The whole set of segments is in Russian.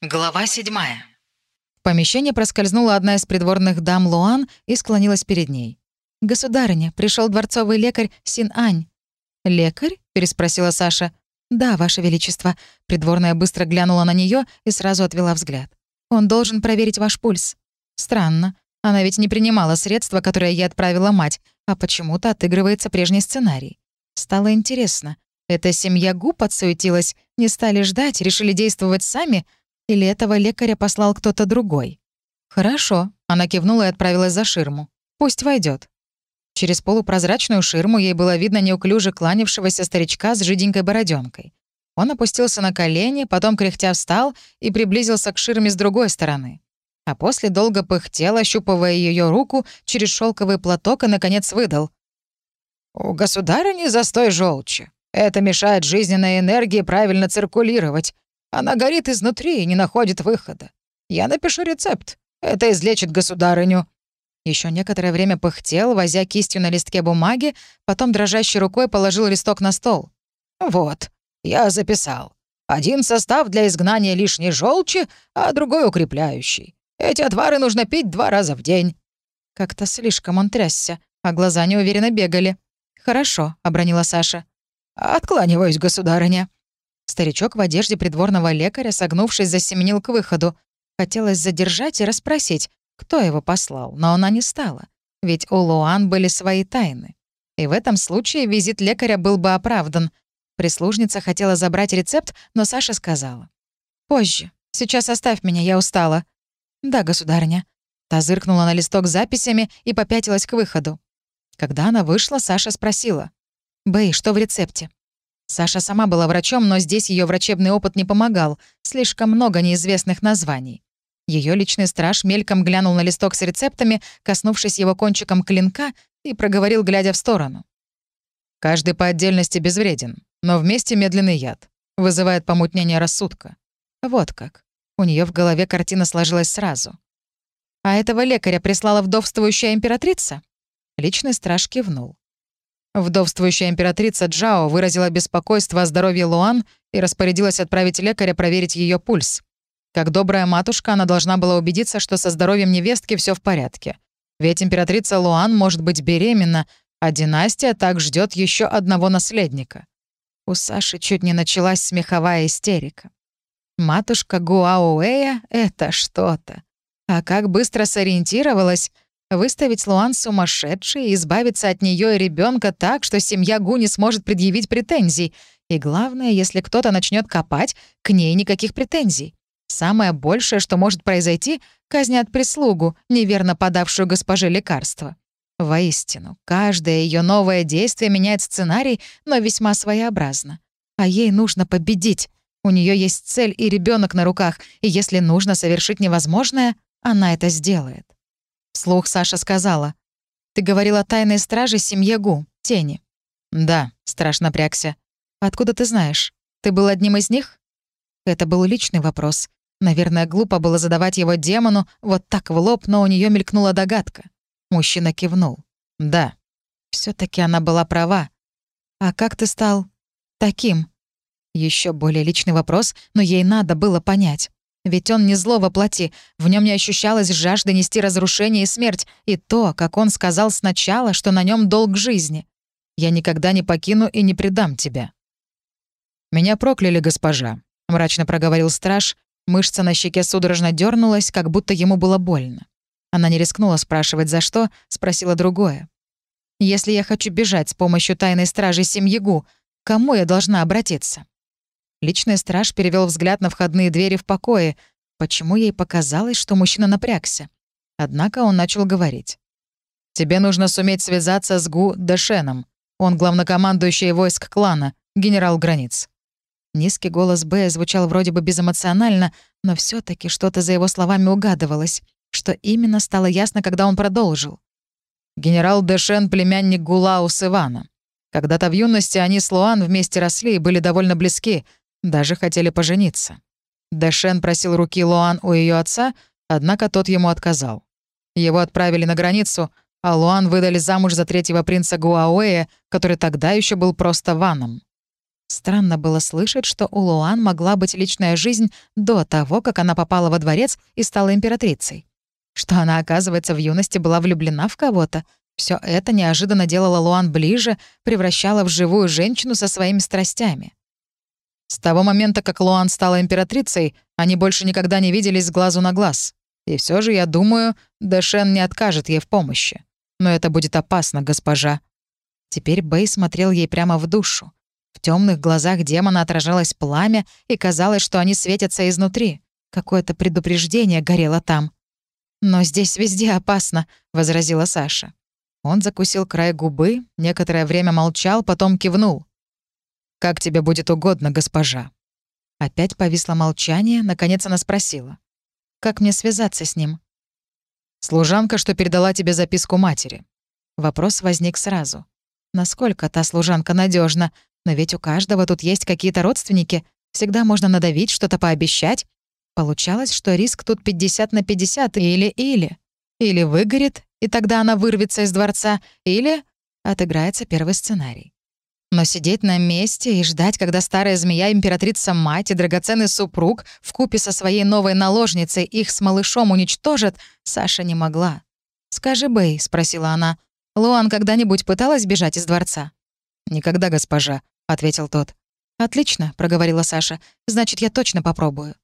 Глава седьмая. В помещение проскользнула одна из придворных дам Луан и склонилась перед ней. «Государыня, пришел дворцовый лекарь Син-Ань». «Лекарь?» — переспросила Саша. «Да, Ваше Величество». Придворная быстро глянула на нее и сразу отвела взгляд. «Он должен проверить ваш пульс». «Странно. Она ведь не принимала средства, которые ей отправила мать, а почему-то отыгрывается прежний сценарий. Стало интересно. Эта семья Гу подсуетилась, не стали ждать, решили действовать сами — или этого лекаря послал кто-то другой? Хорошо. Она кивнула и отправилась за ширму. Пусть войдет. Через полупрозрачную ширму ей было видно неуклюже кланявшегося старичка с жиденькой бороденкой. Он опустился на колени, потом кряхтя встал и приблизился к ширме с другой стороны. А после долго пыхтел, ощупывая ее руку через шелковый платок и, наконец, выдал. «У государыни застой желчи. Это мешает жизненной энергии правильно циркулировать. Она горит изнутри и не находит выхода. Я напишу рецепт. Это излечит государыню». Еще некоторое время пыхтел, возя кистью на листке бумаги, потом дрожащей рукой положил листок на стол. «Вот, я записал. Один состав для изгнания лишней желчи, а другой укрепляющий. Эти отвары нужно пить два раза в день». Как-то слишком он трясся, а глаза неуверенно бегали. «Хорошо», — обронила Саша. «Откланиваюсь, государыня». Старичок в одежде придворного лекаря, согнувшись, засеменил к выходу. Хотелось задержать и расспросить, кто его послал, но она не стала. Ведь у Луан были свои тайны. И в этом случае визит лекаря был бы оправдан. Прислужница хотела забрать рецепт, но Саша сказала. «Позже. Сейчас оставь меня, я устала». «Да, государыня». Та зыркнула на листок с записями и попятилась к выходу. Когда она вышла, Саша спросила. «Бэй, что в рецепте?» Саша сама была врачом, но здесь ее врачебный опыт не помогал. Слишком много неизвестных названий. Ее личный страж мельком глянул на листок с рецептами, коснувшись его кончиком клинка, и проговорил, глядя в сторону. «Каждый по отдельности безвреден, но вместе медленный яд. Вызывает помутнение рассудка. Вот как. У нее в голове картина сложилась сразу. «А этого лекаря прислала вдовствующая императрица?» Личный страж кивнул. Вдовствующая императрица Джао выразила беспокойство о здоровье Луан и распорядилась отправить лекаря проверить ее пульс. Как добрая матушка, она должна была убедиться, что со здоровьем невестки все в порядке. Ведь императрица Луан может быть беременна, а династия так ждет еще одного наследника. У Саши чуть не началась смеховая истерика. Матушка Гуауэя — это что-то. А как быстро сориентировалась — Выставить Луан сумасшедшей и избавиться от нее и ребенка так, что семья Гу не сможет предъявить претензий. И главное, если кто-то начнет копать, к ней никаких претензий. Самое большее, что может произойти, казнят прислугу, неверно подавшую госпоже лекарство. Воистину, каждое ее новое действие меняет сценарий, но весьма своеобразно. А ей нужно победить. У нее есть цель и ребенок на руках, и если нужно совершить невозможное, она это сделает. Слух Саша сказала. «Ты говорила о тайной страже семье Гу, тени». «Да», — страшно напрягся. «Откуда ты знаешь? Ты был одним из них?» Это был личный вопрос. Наверное, глупо было задавать его демону вот так в лоб, но у нее мелькнула догадка. Мужчина кивнул. «Да». все таки она была права. «А как ты стал таким?» Еще более личный вопрос, но ей надо было понять. Ведь он не зло воплоти, в нем не ощущалась жажда нести разрушение и смерть, и то, как он сказал сначала, что на нем долг жизни. «Я никогда не покину и не предам тебя». «Меня прокляли, госпожа», — мрачно проговорил страж. Мышца на щеке судорожно дернулась, как будто ему было больно. Она не рискнула спрашивать, за что, спросила другое. «Если я хочу бежать с помощью тайной стражи семьи Гу, кому я должна обратиться?» Личный страж перевел взгляд на входные двери в покое. Почему ей показалось, что мужчина напрягся? Однако он начал говорить. «Тебе нужно суметь связаться с Гу Дэшеном. Он главнокомандующий войск клана, генерал границ». Низкий голос Б звучал вроде бы безэмоционально, но все таки что-то за его словами угадывалось. Что именно, стало ясно, когда он продолжил. «Генерал Дэшен — племянник Гулаус Ивана. Когда-то в юности они с Луан вместе росли и были довольно близки — даже хотели пожениться. Дэшен просил руки Луан у ее отца, однако тот ему отказал. Его отправили на границу, а Луан выдали замуж за третьего принца Гуауэя, который тогда еще был просто Ваном. Странно было слышать, что у Луан могла быть личная жизнь до того, как она попала во дворец и стала императрицей. Что она, оказывается, в юности была влюблена в кого-то. Все это неожиданно делало Луан ближе, превращало в живую женщину со своими страстями. С того момента, как Луан стала императрицей, они больше никогда не виделись с глазу на глаз. И все же, я думаю, Дэшен не откажет ей в помощи. Но это будет опасно, госпожа. Теперь Бэй смотрел ей прямо в душу. В темных глазах демона отражалось пламя, и казалось, что они светятся изнутри. Какое-то предупреждение горело там. «Но здесь везде опасно», — возразила Саша. Он закусил край губы, некоторое время молчал, потом кивнул. «Как тебе будет угодно, госпожа». Опять повисло молчание, наконец она спросила. «Как мне связаться с ним?» «Служанка, что передала тебе записку матери». Вопрос возник сразу. Насколько та служанка надежна? Но ведь у каждого тут есть какие-то родственники. Всегда можно надавить, что-то пообещать. Получалось, что риск тут 50 на 50 или-или. Или выгорит, и тогда она вырвется из дворца, или отыграется первый сценарий. Но сидеть на месте и ждать, когда старая змея, императрица-мать и драгоценный супруг в купе со своей новой наложницей их с малышом уничтожат, Саша не могла. «Скажи, Бэй», — спросила она, — «Луан когда-нибудь пыталась бежать из дворца?» «Никогда, госпожа», — ответил тот. «Отлично», — проговорила Саша, — «значит, я точно попробую».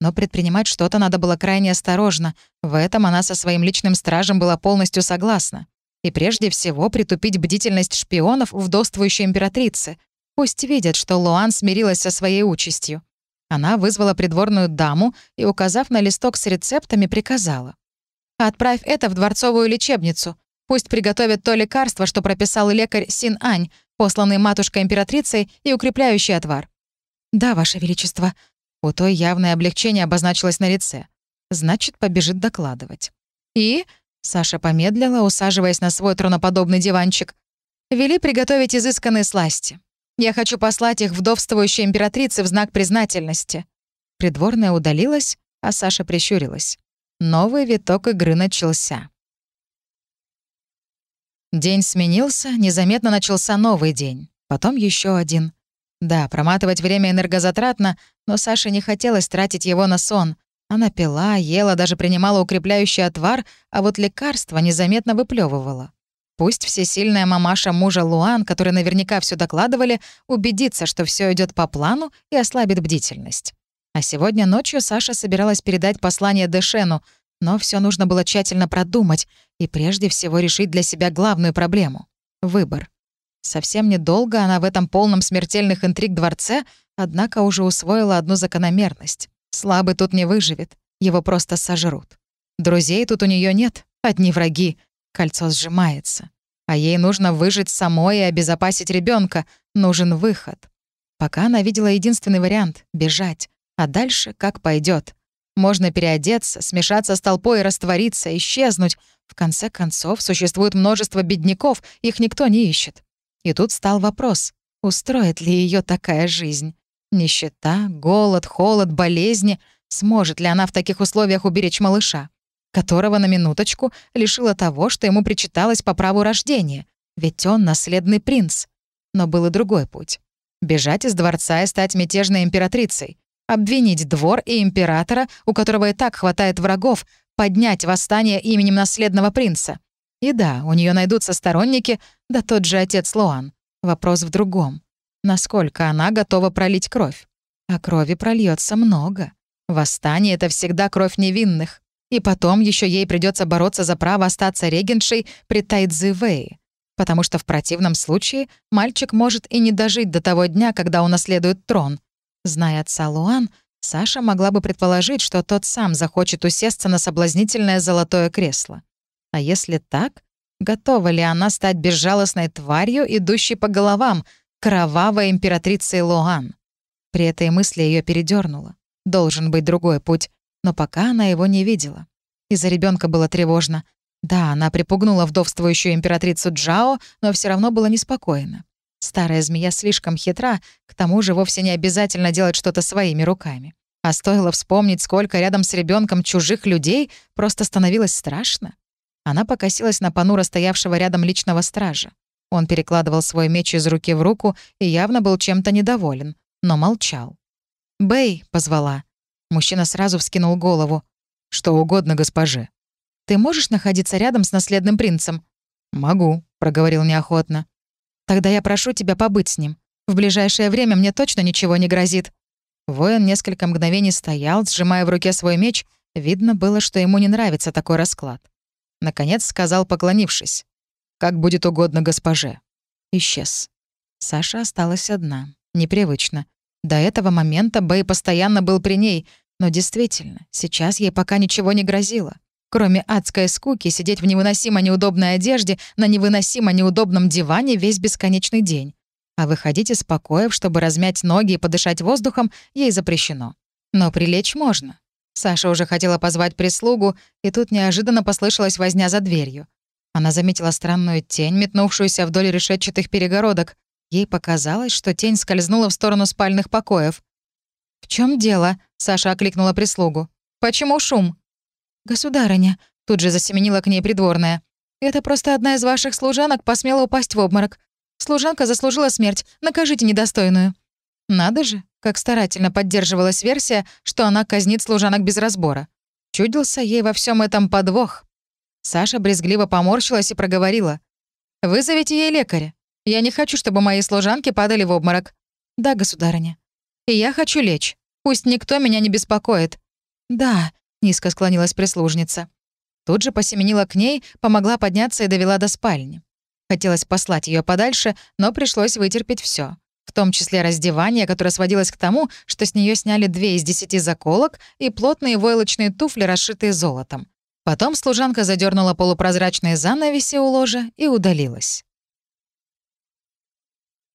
Но предпринимать что-то надо было крайне осторожно. В этом она со своим личным стражем была полностью согласна. И прежде всего притупить бдительность шпионов вдовствующей императрицы. Пусть видят, что Луан смирилась со своей участью. Она вызвала придворную даму и, указав на листок с рецептами, приказала. «Отправь это в дворцовую лечебницу. Пусть приготовят то лекарство, что прописал лекарь Син Ань, посланный матушкой-императрицей, и укрепляющий отвар». «Да, Ваше Величество». У той явное облегчение обозначилось на лице. Значит, побежит докладывать. «И?» Саша помедлила, усаживаясь на свой троноподобный диванчик. «Вели приготовить изысканные сласти. Я хочу послать их вдовствующей императрице в знак признательности». Придворная удалилась, а Саша прищурилась. Новый виток игры начался. День сменился, незаметно начался новый день. Потом еще один. Да, проматывать время энергозатратно, но Саше не хотелось тратить его на сон. Она пила, ела, даже принимала укрепляющий отвар, а вот лекарство незаметно выплевывала. Пусть всесильная мамаша мужа Луан, который наверняка все докладывали, убедится, что все идет по плану и ослабит бдительность. А сегодня ночью Саша собиралась передать послание Дэшену, но все нужно было тщательно продумать и прежде всего решить для себя главную проблему — выбор. Совсем недолго она в этом полном смертельных интриг дворце, однако уже усвоила одну закономерность. Слабый тут не выживет, его просто сожрут. Друзей тут у нее нет, одни враги. Кольцо сжимается. А ей нужно выжить самой и обезопасить ребенка. Нужен выход. Пока она видела единственный вариант — бежать. А дальше как пойдет. Можно переодеться, смешаться с толпой раствориться, исчезнуть. В конце концов, существует множество бедняков, их никто не ищет. И тут стал вопрос, устроит ли ее такая жизнь? Нищета, голод, холод, болезни. Сможет ли она в таких условиях уберечь малыша? Которого на минуточку лишила того, что ему причиталось по праву рождения. Ведь он наследный принц. Но был и другой путь. Бежать из дворца и стать мятежной императрицей. Обвинить двор и императора, у которого и так хватает врагов, поднять восстание именем наследного принца. И да, у нее найдутся сторонники, да тот же отец Луан. Вопрос в другом насколько она готова пролить кровь. А крови прольется много. Восстание — это всегда кровь невинных. И потом еще ей придется бороться за право остаться регеншей при Тайцзи Вэи. Потому что в противном случае мальчик может и не дожить до того дня, когда унаследует трон. Зная отца Луан, Саша могла бы предположить, что тот сам захочет усесться на соблазнительное золотое кресло. А если так, готова ли она стать безжалостной тварью, идущей по головам, кровавой императрицей Луан. При этой мысли ее передернуло. Должен быть другой путь, но пока она его не видела. Из-за ребенка было тревожно. Да, она припугнула вдовствующую императрицу Джао, но все равно было неспокойно. Старая змея слишком хитра, к тому же вовсе не обязательно делать что-то своими руками. А стоило вспомнить, сколько рядом с ребенком чужих людей, просто становилось страшно. Она покосилась на понуро стоявшего рядом личного стража. Он перекладывал свой меч из руки в руку и явно был чем-то недоволен, но молчал. «Бэй!» — позвала. Мужчина сразу вскинул голову. «Что угодно, госпоже». «Ты можешь находиться рядом с наследным принцем?» «Могу», — проговорил неохотно. «Тогда я прошу тебя побыть с ним. В ближайшее время мне точно ничего не грозит». Воин несколько мгновений стоял, сжимая в руке свой меч. Видно было, что ему не нравится такой расклад. Наконец сказал, поклонившись. «Как будет угодно госпоже». Исчез. Саша осталась одна. Непривычно. До этого момента Бэй постоянно был при ней, но действительно, сейчас ей пока ничего не грозило. Кроме адской скуки, сидеть в невыносимо неудобной одежде на невыносимо неудобном диване весь бесконечный день. А выходить из покоев, чтобы размять ноги и подышать воздухом, ей запрещено. Но прилечь можно. Саша уже хотела позвать прислугу, и тут неожиданно послышалась возня за дверью. Она заметила странную тень, метнувшуюся вдоль решетчатых перегородок. Ей показалось, что тень скользнула в сторону спальных покоев. «В чем дело?» — Саша окликнула прислугу. «Почему шум?» «Государыня», — тут же засеменила к ней придворная. «Это просто одна из ваших служанок посмела упасть в обморок. Служанка заслужила смерть, накажите недостойную». Надо же, как старательно поддерживалась версия, что она казнит служанок без разбора. Чудился ей во всем этом подвох. Саша брезгливо поморщилась и проговорила. «Вызовите ей лекаря. Я не хочу, чтобы мои служанки падали в обморок». «Да, государыня». «И я хочу лечь. Пусть никто меня не беспокоит». «Да», — низко склонилась прислужница. Тут же посеменила к ней, помогла подняться и довела до спальни. Хотелось послать ее подальше, но пришлось вытерпеть все в том числе раздевание, которое сводилось к тому, что с нее сняли две из десяти заколок и плотные войлочные туфли, расшитые золотом. Потом служанка задернула полупрозрачные занавеси у ложа и удалилась.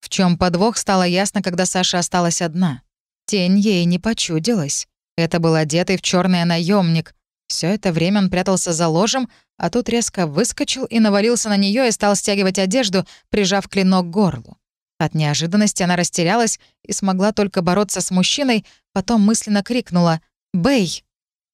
В чем подвох стало ясно, когда Саша осталась одна. Тень ей не почудилась. Это был одетый в черный наемник. Все это время он прятался за ложем, а тут резко выскочил и навалился на нее и стал стягивать одежду, прижав клинок к горлу. От неожиданности она растерялась и смогла только бороться с мужчиной, потом мысленно крикнула «Бэй!».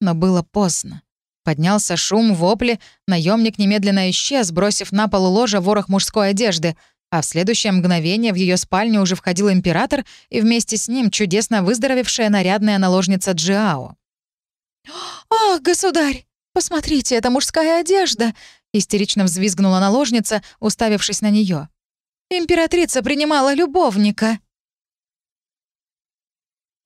Но было поздно. Поднялся шум, вопли, наемник немедленно исчез, бросив на полу ложа ворох мужской одежды, а в следующее мгновение в ее спальню уже входил император и вместе с ним чудесно выздоровевшая нарядная наложница Джиао. «Ах, государь! Посмотрите, это мужская одежда!» — истерично взвизгнула наложница, уставившись на нее. Императрица принимала любовника».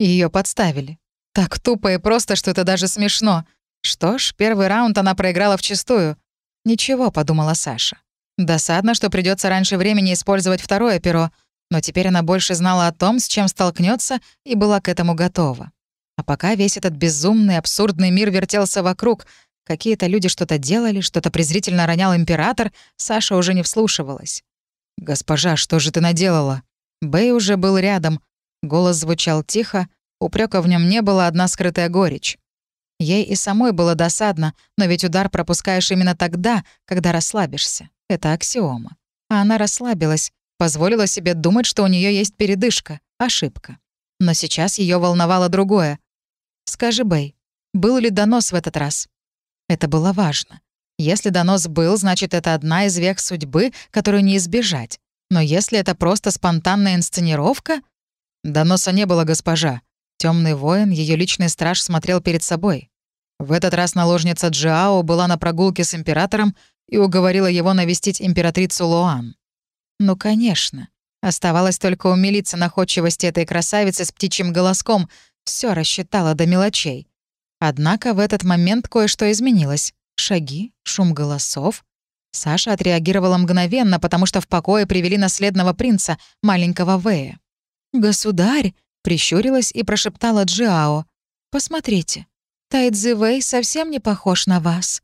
Ее подставили. Так тупо и просто, что это даже смешно. Что ж, первый раунд она проиграла вчистую. «Ничего», — подумала Саша. Досадно, что придется раньше времени использовать второе перо, но теперь она больше знала о том, с чем столкнется, и была к этому готова. А пока весь этот безумный, абсурдный мир вертелся вокруг, какие-то люди что-то делали, что-то презрительно ронял император, Саша уже не вслушивалась. «Госпожа, что же ты наделала?» Бэй уже был рядом. Голос звучал тихо, упрека в нем не было, одна скрытая горечь. Ей и самой было досадно, но ведь удар пропускаешь именно тогда, когда расслабишься. Это аксиома. А она расслабилась, позволила себе думать, что у нее есть передышка, ошибка. Но сейчас ее волновало другое. «Скажи, Бэй, был ли донос в этот раз?» Это было важно. Если донос был, значит, это одна из вех судьбы, которую не избежать. Но если это просто спонтанная инсценировка... Доноса не было, госпожа. Темный воин, ее личный страж, смотрел перед собой. В этот раз наложница Джао была на прогулке с императором и уговорила его навестить императрицу Луан. Ну, конечно. Оставалось только умилиться находчивости этой красавицы с птичьим голоском. Все рассчитала до мелочей. Однако в этот момент кое-что изменилось. Шаги, шум голосов. Саша отреагировала мгновенно, потому что в покое привели наследного принца, маленького Вэя. «Государь!» — прищурилась и прошептала Джиао. «Посмотрите, Тайцзи Вэй совсем не похож на вас».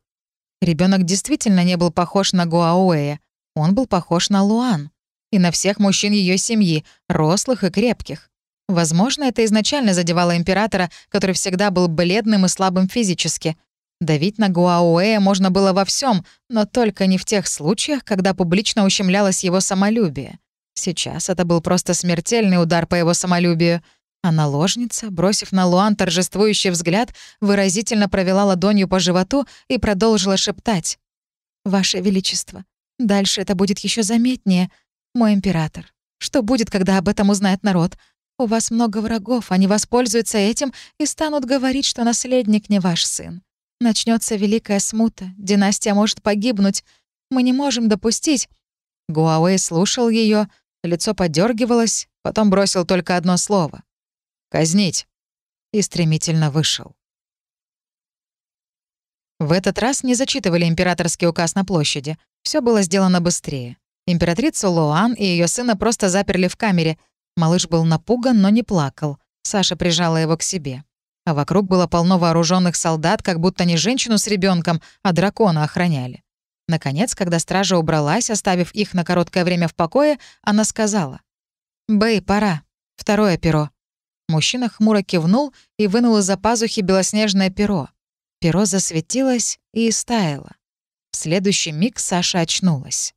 Ребенок действительно не был похож на Гуауэя. Он был похож на Луан. И на всех мужчин ее семьи, рослых и крепких. Возможно, это изначально задевало императора, который всегда был бледным и слабым физически, Давить на Гуауэя можно было во всем, но только не в тех случаях, когда публично ущемлялось его самолюбие. Сейчас это был просто смертельный удар по его самолюбию. А наложница, бросив на Луан торжествующий взгляд, выразительно провела ладонью по животу и продолжила шептать. «Ваше Величество, Дальше это будет еще заметнее. Мой император. Что будет, когда об этом узнает народ? У вас много врагов, они воспользуются этим и станут говорить, что наследник не ваш сын. Начнется великая смута, династия может погибнуть. Мы не можем допустить...» Гуауэй слушал ее, лицо подергивалось, потом бросил только одно слово. «Казнить!» и стремительно вышел. В этот раз не зачитывали императорский указ на площади. Все было сделано быстрее. Императрицу Луан и ее сына просто заперли в камере. Малыш был напуган, но не плакал. Саша прижала его к себе. А вокруг было полно вооруженных солдат, как будто не женщину с ребенком, а дракона охраняли. Наконец, когда стража убралась, оставив их на короткое время в покое, она сказала. «Бэй, пора. Второе перо». Мужчина хмуро кивнул и вынул из-за пазухи белоснежное перо. Перо засветилось и истаяло. В следующий миг Саша очнулась.